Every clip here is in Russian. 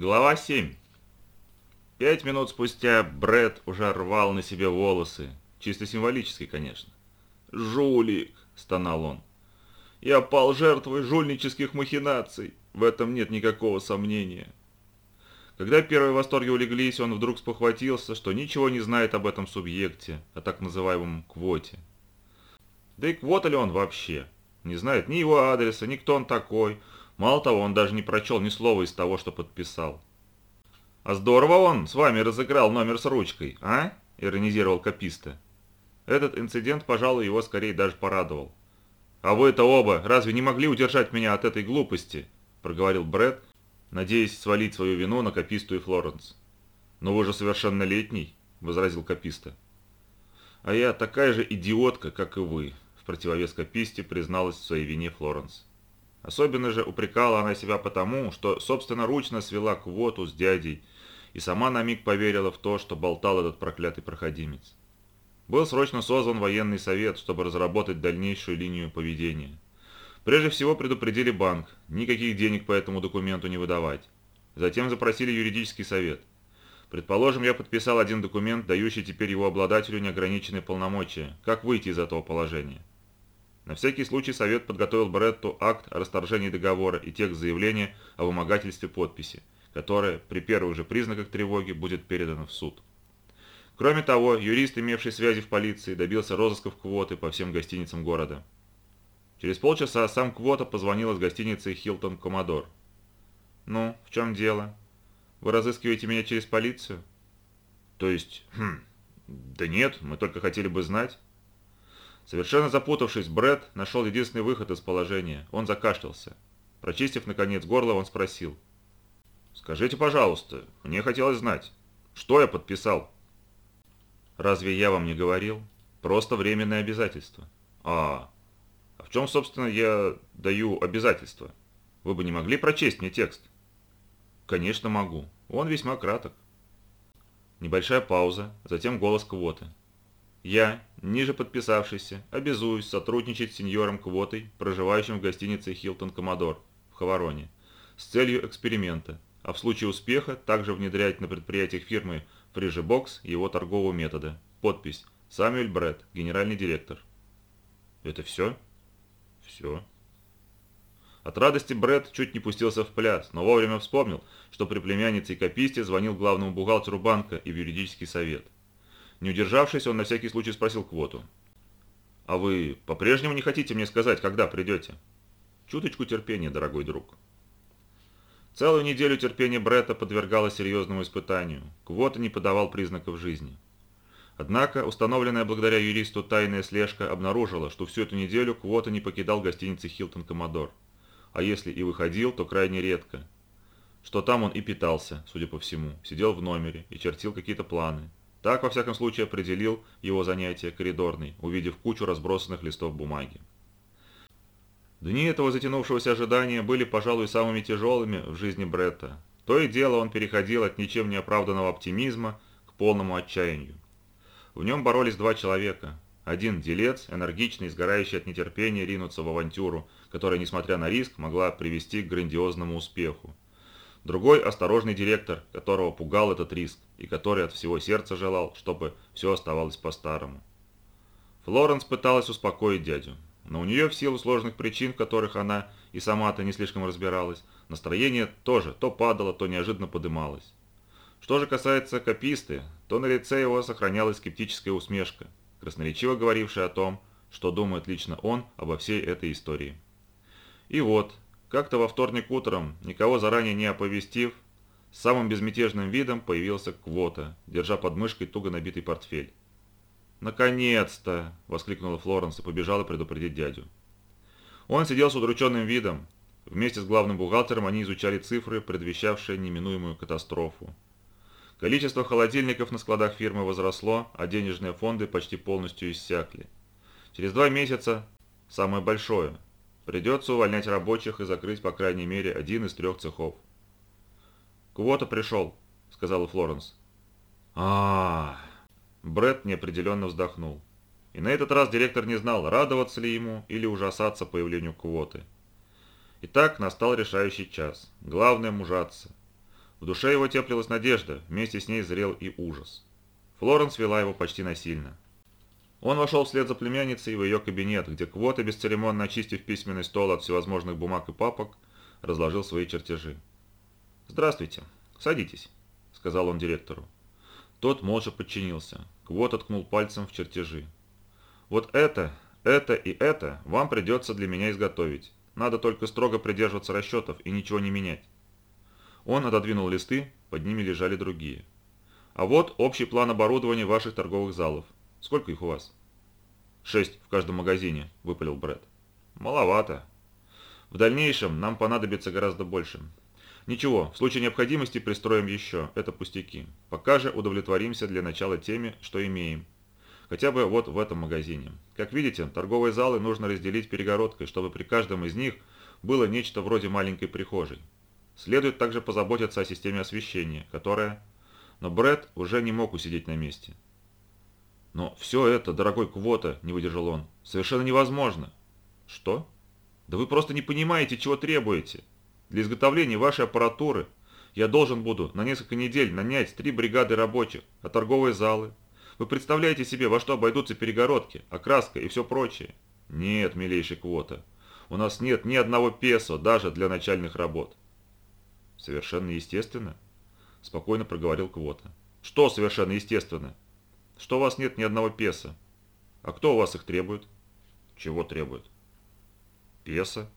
Глава 7. Пять минут спустя Бред уже рвал на себе волосы. Чисто символически, конечно. «Жулик!» – стонал он. «Я пал жертвой жульнических махинаций. В этом нет никакого сомнения». Когда первые восторги улеглись, он вдруг спохватился, что ничего не знает об этом субъекте, о так называемом квоте. Да и квота ли он вообще? Не знает ни его адреса, ни кто он такой. Мало того, он даже не прочел ни слова из того, что подписал. «А здорово он с вами разыграл номер с ручкой, а?» – иронизировал Каписта. Этот инцидент, пожалуй, его скорее даже порадовал. «А вы-то оба разве не могли удержать меня от этой глупости?» – проговорил Брэд, надеясь свалить свою вину на Каписту и Флоренс. «Но вы же совершеннолетний», – возразил Каписта. «А я такая же идиотка, как и вы», – в противовес Каписте призналась в своей вине Флоренс. Особенно же упрекала она себя потому, что собственноручно свела квоту с дядей и сама на миг поверила в то, что болтал этот проклятый проходимец. Был срочно созван военный совет, чтобы разработать дальнейшую линию поведения. Прежде всего предупредили банк, никаких денег по этому документу не выдавать. Затем запросили юридический совет. Предположим, я подписал один документ, дающий теперь его обладателю неограниченные полномочия. Как выйти из этого положения? На всякий случай совет подготовил Бретту акт о расторжении договора и текст заявления о вымогательстве подписи, которое при первых же признаках тревоги будет передано в суд. Кроме того, юрист, имевший связи в полиции, добился розысков квоты по всем гостиницам города. Через полчаса сам Квота позвонил из гостиницы «Хилтон Коммодор». «Ну, в чем дело? Вы разыскиваете меня через полицию?» «То есть, хм, да нет, мы только хотели бы знать». Совершенно запутавшись, Бред нашел единственный выход из положения. Он закашлялся. Прочистив, наконец, горло, он спросил. «Скажите, пожалуйста, мне хотелось знать, что я подписал?» «Разве я вам не говорил? Просто временное обязательство». «А, а в чем, собственно, я даю обязательство? Вы бы не могли прочесть мне текст?» «Конечно могу. Он весьма краток». Небольшая пауза, затем голос квоты. Я, ниже подписавшийся, обязуюсь сотрудничать с сеньором Квотой, проживающим в гостинице «Хилтон Коммодор» в Хавароне, с целью эксперимента, а в случае успеха также внедрять на предприятиях фирмы Фрижебокс его торгового метода. Подпись «Самюэль Брэд, генеральный директор». Это все? Все. От радости Брэд чуть не пустился в пляс, но вовремя вспомнил, что при племяннице и кописте звонил главному бухгалтеру банка и в юридический совет. Не удержавшись, он на всякий случай спросил Квоту. «А вы по-прежнему не хотите мне сказать, когда придете?» «Чуточку терпения, дорогой друг». Целую неделю терпение Бретта подвергалось серьезному испытанию. Квота не подавал признаков жизни. Однако, установленная благодаря юристу тайная слежка обнаружила, что всю эту неделю Квота не покидал гостиницы «Хилтон Коммодор». А если и выходил, то крайне редко. Что там он и питался, судя по всему, сидел в номере и чертил какие-то планы. Так, во всяком случае, определил его занятие коридорный, увидев кучу разбросанных листов бумаги. Дни этого затянувшегося ожидания были, пожалуй, самыми тяжелыми в жизни Бретта. То и дело он переходил от ничем не оправданного оптимизма к полному отчаянию. В нем боролись два человека. Один – делец, энергичный, сгорающий от нетерпения ринуться в авантюру, которая, несмотря на риск, могла привести к грандиозному успеху. Другой – осторожный директор, которого пугал этот риск, и который от всего сердца желал, чтобы все оставалось по-старому. Флоренс пыталась успокоить дядю, но у нее в силу сложных причин, в которых она и сама-то не слишком разбиралась, настроение тоже то падало, то неожиданно подымалось. Что же касается кописты, то на лице его сохранялась скептическая усмешка, красноречиво говорившая о том, что думает лично он обо всей этой истории. И вот, как-то во вторник утром, никого заранее не оповестив, самым безмятежным видом появился Квота, держа под мышкой туго набитый портфель. «Наконец-то!» – воскликнула Флоренс и побежала предупредить дядю. Он сидел с удрученным видом. Вместе с главным бухгалтером они изучали цифры, предвещавшие неминуемую катастрофу. Количество холодильников на складах фирмы возросло, а денежные фонды почти полностью иссякли. Через два месяца самое большое. Придется увольнять рабочих и закрыть по крайней мере один из трех цехов. «Квота пришел», — сказала Флоренс. а Брэд неопределенно вздохнул. И на этот раз директор не знал, радоваться ли ему или ужасаться появлению квоты. Итак, настал решающий час. Главное – мужаться. В душе его теплилась надежда, вместе с ней зрел и ужас. Флоренс вела его почти насильно. Он вошел вслед за племянницей в ее кабинет, где Квота, бесцеремонно очистив письменный стол от всевозможных бумаг и папок, разложил свои чертежи. «Здравствуйте. Садитесь», — сказал он директору. Тот молча подчинился. Квот откнул пальцем в чертежи. «Вот это, это и это вам придется для меня изготовить. Надо только строго придерживаться расчетов и ничего не менять». Он отодвинул листы, под ними лежали другие. «А вот общий план оборудования ваших торговых залов. Сколько их у вас?» «Шесть в каждом магазине», – выпалил Брэд. «Маловато. В дальнейшем нам понадобится гораздо больше. Ничего, в случае необходимости пристроим еще, это пустяки. Пока же удовлетворимся для начала теми, что имеем. Хотя бы вот в этом магазине. Как видите, торговые залы нужно разделить перегородкой, чтобы при каждом из них было нечто вроде маленькой прихожей. Следует также позаботиться о системе освещения, которая... Но Брэд уже не мог усидеть на месте. «Но все это, дорогой Квота», – не выдержал он, – «совершенно невозможно». «Что? Да вы просто не понимаете, чего требуете. Для изготовления вашей аппаратуры я должен буду на несколько недель нанять три бригады рабочих, а торговые залы. Вы представляете себе, во что обойдутся перегородки, окраска и все прочее? Нет, милейший Квота, у нас нет ни одного песо даже для начальных работ. Совершенно естественно, спокойно проговорил Квота. Что совершенно естественно? Что у вас нет ни одного песа. А кто у вас их требует? Чего требует? Песа.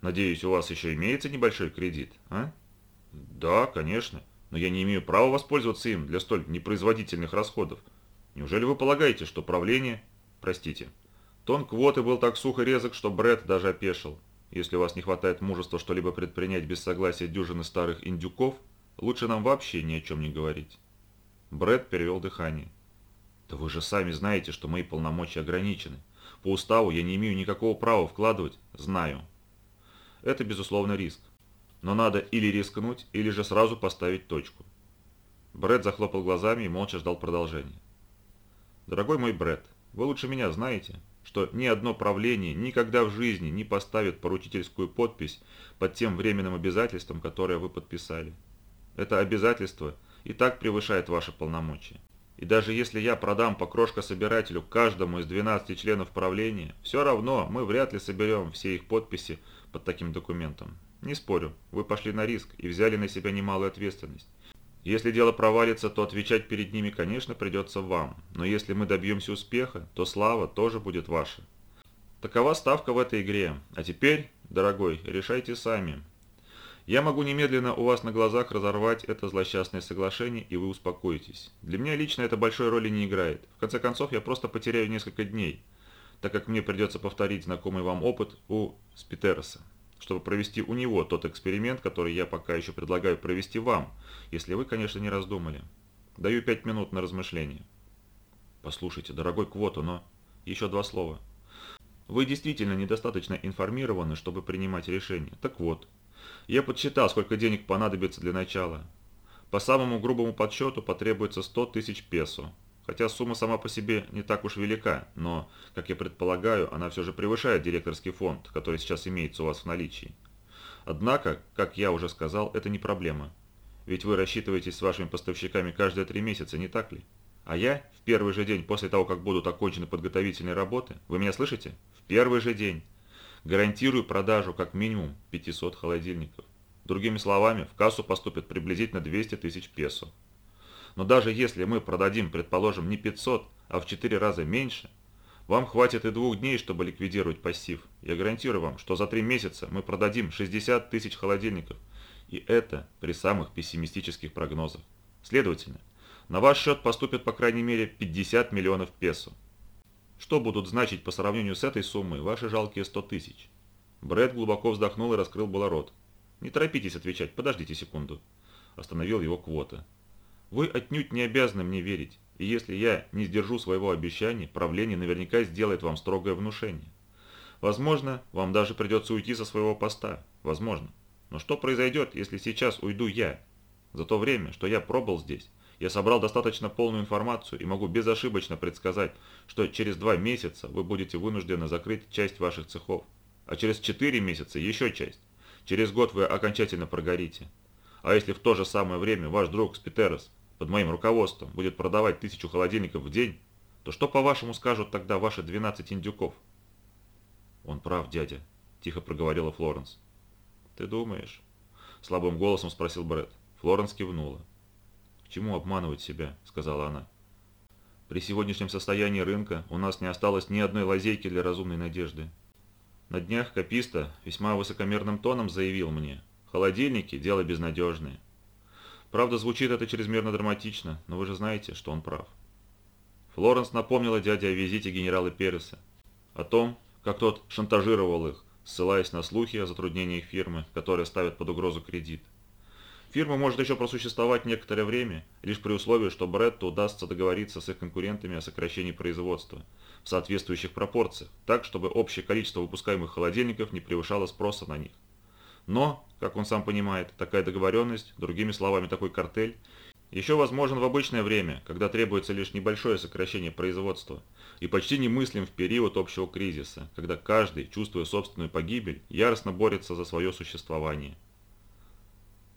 Надеюсь, у вас еще имеется небольшой кредит, а? Да, конечно, но я не имею права воспользоваться им для столь непроизводительных расходов. Неужели вы полагаете, что правление... Простите. Тон квоты был так сух и резок, что Бред даже опешил. Если у вас не хватает мужества что-либо предпринять без согласия дюжины старых индюков, лучше нам вообще ни о чем не говорить. Брэд перевел дыхание. «Да вы же сами знаете, что мои полномочия ограничены. По уставу я не имею никакого права вкладывать. Знаю. Это, безусловно, риск. Но надо или рискнуть, или же сразу поставить точку». Брэд захлопал глазами и молча ждал продолжения. «Дорогой мой Брэд, вы лучше меня знаете, что ни одно правление никогда в жизни не поставит поручительскую подпись под тем временным обязательством, которое вы подписали. Это обязательство – и так превышает ваши полномочия. И даже если я продам по крошкособирателю каждому из 12 членов правления, все равно мы вряд ли соберем все их подписи под таким документом. Не спорю, вы пошли на риск и взяли на себя немалую ответственность. Если дело провалится, то отвечать перед ними, конечно, придется вам. Но если мы добьемся успеха, то слава тоже будет ваша. Такова ставка в этой игре. А теперь, дорогой, решайте сами, я могу немедленно у вас на глазах разорвать это злосчастное соглашение, и вы успокоитесь. Для меня лично это большой роли не играет. В конце концов, я просто потеряю несколько дней, так как мне придется повторить знакомый вам опыт у Спитероса, чтобы провести у него тот эксперимент, который я пока еще предлагаю провести вам, если вы, конечно, не раздумали. Даю пять минут на размышление. Послушайте, дорогой Квото, но... Еще два слова. Вы действительно недостаточно информированы, чтобы принимать решения. Так вот, я подсчитал, сколько денег понадобится для начала. По самому грубому подсчету потребуется 100 тысяч песо. Хотя сумма сама по себе не так уж велика, но, как я предполагаю, она все же превышает директорский фонд, который сейчас имеется у вас в наличии. Однако, как я уже сказал, это не проблема. Ведь вы рассчитываетесь с вашими поставщиками каждые три месяца, не так ли? А я в первый же день после того, как будут окончены подготовительные работы, вы меня слышите? В первый же день Гарантирую продажу как минимум 500 холодильников. Другими словами, в кассу поступит приблизительно 200 тысяч песо. Но даже если мы продадим, предположим, не 500, а в 4 раза меньше, вам хватит и двух дней, чтобы ликвидировать пассив. Я гарантирую вам, что за 3 месяца мы продадим 60 тысяч холодильников. И это при самых пессимистических прогнозах. Следовательно, на ваш счет поступит по крайней мере 50 миллионов песо. Что будут значить по сравнению с этой суммой ваши жалкие 100 тысяч? Брэд глубоко вздохнул и раскрыл было рот. Не торопитесь отвечать, подождите секунду. Остановил его Квота. Вы отнюдь не обязаны мне верить, и если я не сдержу своего обещания, правление наверняка сделает вам строгое внушение. Возможно, вам даже придется уйти со своего поста. Возможно. Но что произойдет, если сейчас уйду я? За то время, что я пробыл здесь, я собрал достаточно полную информацию и могу безошибочно предсказать, что через два месяца вы будете вынуждены закрыть часть ваших цехов, а через четыре месяца еще часть. Через год вы окончательно прогорите. А если в то же самое время ваш друг Спитерос под моим руководством будет продавать тысячу холодильников в день, то что, по-вашему, скажут тогда ваши 12 индюков? Он прав, дядя, тихо проговорила Флоренс. Ты думаешь? Слабым голосом спросил Брэд. Флоренс кивнула. «К чему обманывать себя?» – сказала она. «При сегодняшнем состоянии рынка у нас не осталось ни одной лазейки для разумной надежды. На днях Каписта весьма высокомерным тоном заявил мне, холодильники – дело безнадежное. Правда, звучит это чрезмерно драматично, но вы же знаете, что он прав. Флоренс напомнила дяде о визите генерала Переса, о том, как тот шантажировал их, ссылаясь на слухи о затруднениях фирмы, которые ставят под угрозу кредит. Фирма может еще просуществовать некоторое время, лишь при условии, что Бретту удастся договориться с их конкурентами о сокращении производства в соответствующих пропорциях, так, чтобы общее количество выпускаемых холодильников не превышало спроса на них. Но, как он сам понимает, такая договоренность, другими словами, такой картель, еще возможен в обычное время, когда требуется лишь небольшое сокращение производства, и почти немыслим в период общего кризиса, когда каждый, чувствуя собственную погибель, яростно борется за свое существование.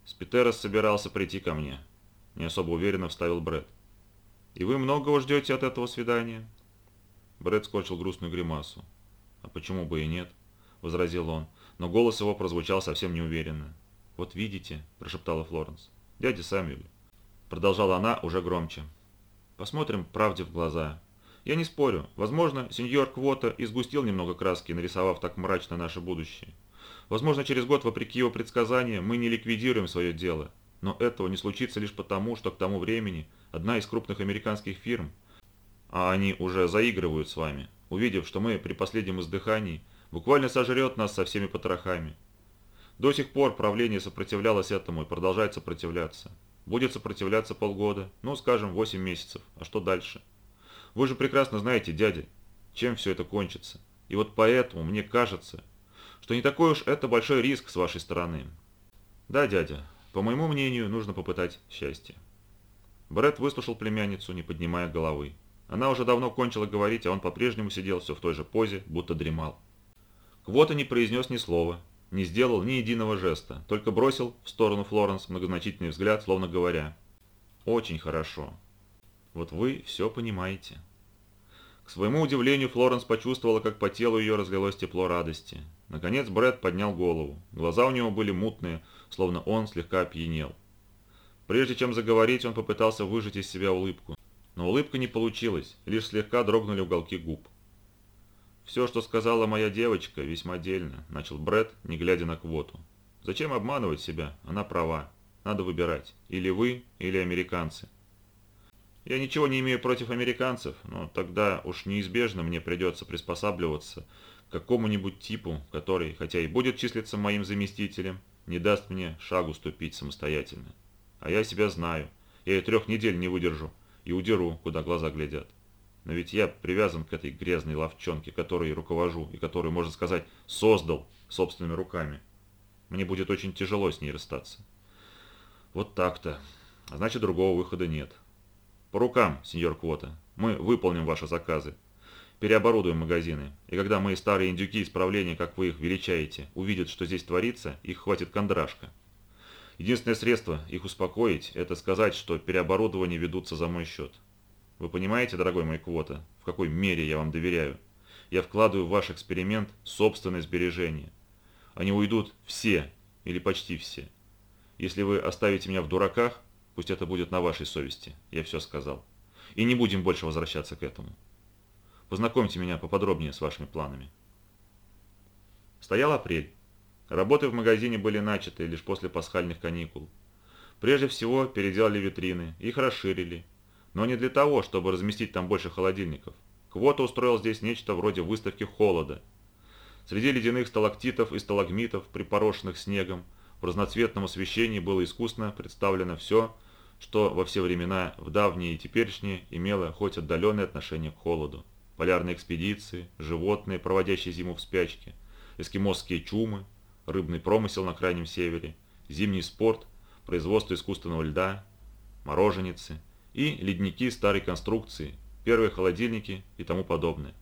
Спитерос собирался прийти ко мне, не особо уверенно вставил Бред. «И вы многого ждете от этого свидания?» Бред скорчил грустную гримасу. «А почему бы и нет?» – возразил он, но голос его прозвучал совсем неуверенно. «Вот видите», – прошептала Флоренс. «Дядя Сэмюэль». Продолжала она уже громче. «Посмотрим правде в глаза. Я не спорю. Возможно, сеньор Квота и сгустил немного краски, нарисовав так мрачно наше будущее. Возможно, через год, вопреки его предсказаниям, мы не ликвидируем свое дело. Но этого не случится лишь потому, что к тому времени одна из крупных американских фирм, а они уже заигрывают с вами, увидев, что мы при последнем издыхании буквально сожрет нас со всеми потрохами. До сих пор правление сопротивлялось этому и продолжает сопротивляться. Будет сопротивляться полгода, ну, скажем, 8 месяцев. А что дальше? Вы же прекрасно знаете, дядя, чем все это кончится. И вот поэтому мне кажется, что не такой уж это большой риск с вашей стороны. Да, дядя, по моему мнению, нужно попытать счастье. Брэд выслушал племянницу, не поднимая головы. Она уже давно кончила говорить, а он по-прежнему сидел все в той же позе, будто дремал. Квота не произнес ни слова, не сделал ни единого жеста, только бросил в сторону Флоренс многозначительный взгляд, словно говоря «Очень хорошо. Вот вы все понимаете». К своему удивлению, Флоренс почувствовала, как по телу ее разлилось тепло радости. Наконец Брэд поднял голову. Глаза у него были мутные, словно он слегка опьянел. Прежде чем заговорить, он попытался выжать из себя улыбку. Но улыбка не получилась, лишь слегка дрогнули уголки губ. «Все, что сказала моя девочка, весьма дельно», – начал Брэд, не глядя на квоту. «Зачем обманывать себя? Она права. Надо выбирать. Или вы, или американцы». Я ничего не имею против американцев, но тогда уж неизбежно мне придется приспосабливаться какому-нибудь типу, который, хотя и будет числиться моим заместителем, не даст мне шагу ступить самостоятельно. А я себя знаю. Я и трех недель не выдержу и удеру, куда глаза глядят. Но ведь я привязан к этой грязной ловчонке, которой руковожу и которую, можно сказать, создал собственными руками. Мне будет очень тяжело с ней расстаться. Вот так-то. А значит, другого выхода нет. По рукам, сеньор Квота. Мы выполним ваши заказы. Переоборудуем магазины. И когда мои старые индюки исправления, как вы их величаете, увидят, что здесь творится, их хватит кондрашка. Единственное средство их успокоить – это сказать, что переоборудование ведутся за мой счет. Вы понимаете, дорогой мой Квота, в какой мере я вам доверяю? Я вкладываю в ваш эксперимент собственные сбережения. Они уйдут все, или почти все. Если вы оставите меня в дураках, Пусть это будет на вашей совести, я все сказал. И не будем больше возвращаться к этому. Познакомьте меня поподробнее с вашими планами. Стоял апрель. Работы в магазине были начаты лишь после пасхальных каникул. Прежде всего переделали витрины, их расширили. Но не для того, чтобы разместить там больше холодильников. Квота устроил здесь нечто вроде выставки холода. Среди ледяных сталактитов и сталагмитов, припорошенных снегом, в разноцветном освещении было искусно представлено все, что во все времена, в давние и теперешние, имело хоть отдаленное отношение к холоду. Полярные экспедиции, животные, проводящие зиму в спячке, эскимосские чумы, рыбный промысел на Крайнем Севере, зимний спорт, производство искусственного льда, мороженицы и ледники старой конструкции, первые холодильники и тому подобное.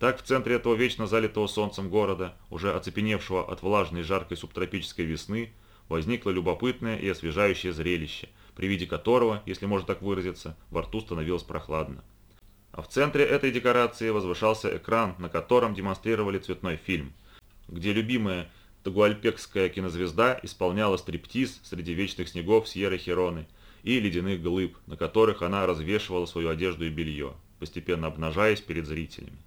Так в центре этого вечно залитого солнцем города, уже оцепеневшего от влажной жаркой субтропической весны, возникло любопытное и освежающее зрелище, при виде которого, если можно так выразиться, во рту становилось прохладно. А в центре этой декорации возвышался экран, на котором демонстрировали цветной фильм, где любимая тагуальпекская кинозвезда исполняла стриптиз среди вечных снегов Сьерры Хероны и ледяных глыб, на которых она развешивала свою одежду и белье, постепенно обнажаясь перед зрителями.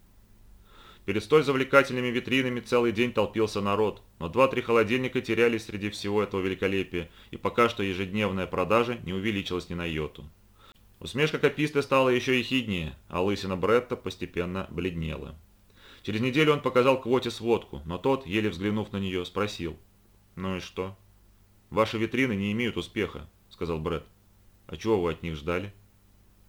Перед столь завлекательными витринами целый день толпился народ, но два-три холодильника терялись среди всего этого великолепия, и пока что ежедневная продажа не увеличилась ни на йоту. Усмешка кописты стала еще ехиднее, а лысина Бретта постепенно бледнела. Через неделю он показал Квоте сводку, но тот, еле взглянув на нее, спросил. «Ну и что?» «Ваши витрины не имеют успеха», — сказал Бретт. «А чего вы от них ждали?»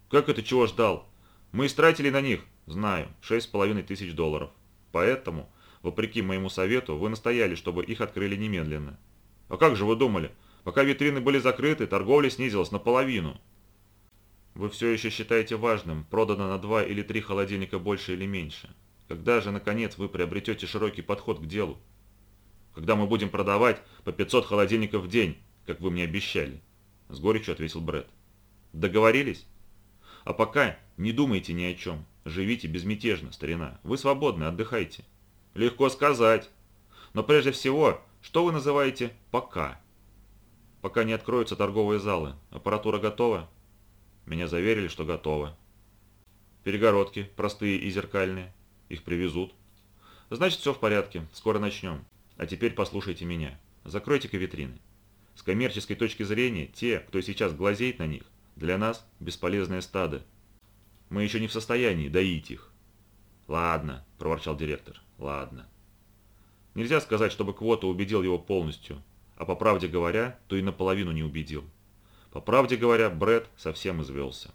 «Как это чего ждал? Мы истратили на них Знаю, шесть с половиной тысяч долларов. Поэтому, вопреки моему совету, вы настояли, чтобы их открыли немедленно. А как же вы думали? Пока витрины были закрыты, торговля снизилась наполовину. Вы все еще считаете важным, продано на два или три холодильника больше или меньше. Когда же, наконец, вы приобретете широкий подход к делу? Когда мы будем продавать по 500 холодильников в день, как вы мне обещали? С горечью ответил Брэд. Договорились? А пока не думайте ни о чем. Живите безмятежно, старина. Вы свободны, отдыхайте. Легко сказать. Но прежде всего, что вы называете «пока»? Пока не откроются торговые залы. Аппаратура готова? Меня заверили, что готова. Перегородки, простые и зеркальные. Их привезут. Значит, все в порядке. Скоро начнем. А теперь послушайте меня. Закройте-ка витрины. С коммерческой точки зрения, те, кто сейчас глазеет на них, для нас бесполезное стадо, мы еще не в состоянии доить их. Ладно, проворчал директор. Ладно. Нельзя сказать, чтобы Квота убедил его полностью, а по правде говоря, то и наполовину не убедил. По правде говоря, Бред совсем извелся.